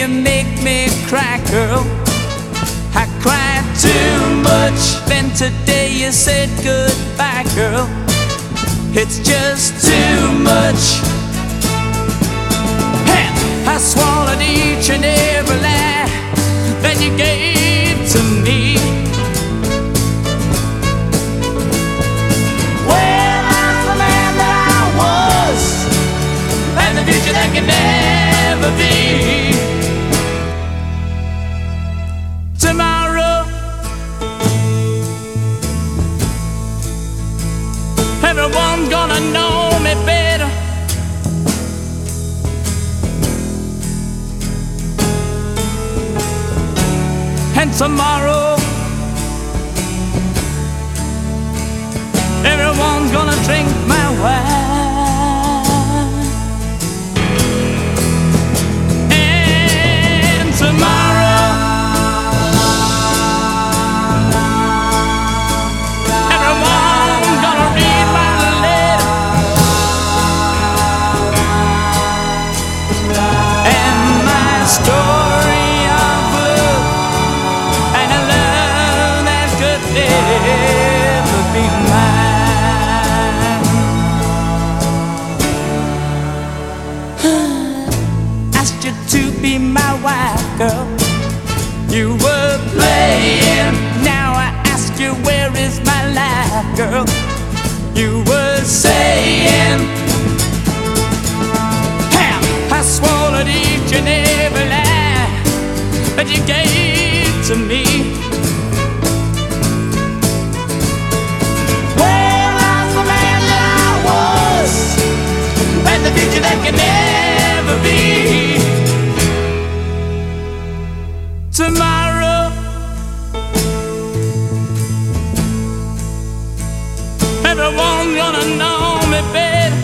you make me cry, girl. I cried too much. Then today you said goodbye, girl. It's just too much. Tomorrow, everyone's gonna drink my wine. Be girl. You were playing. Now I ask you, where is my life, girl? You were saying. Ham, I swallowed each and every lie that you gave to me. Tomorrow, everyone's gonna know me better.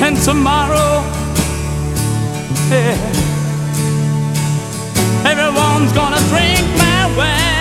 and tomorrow, yeah, everyone's gonna drink my wine.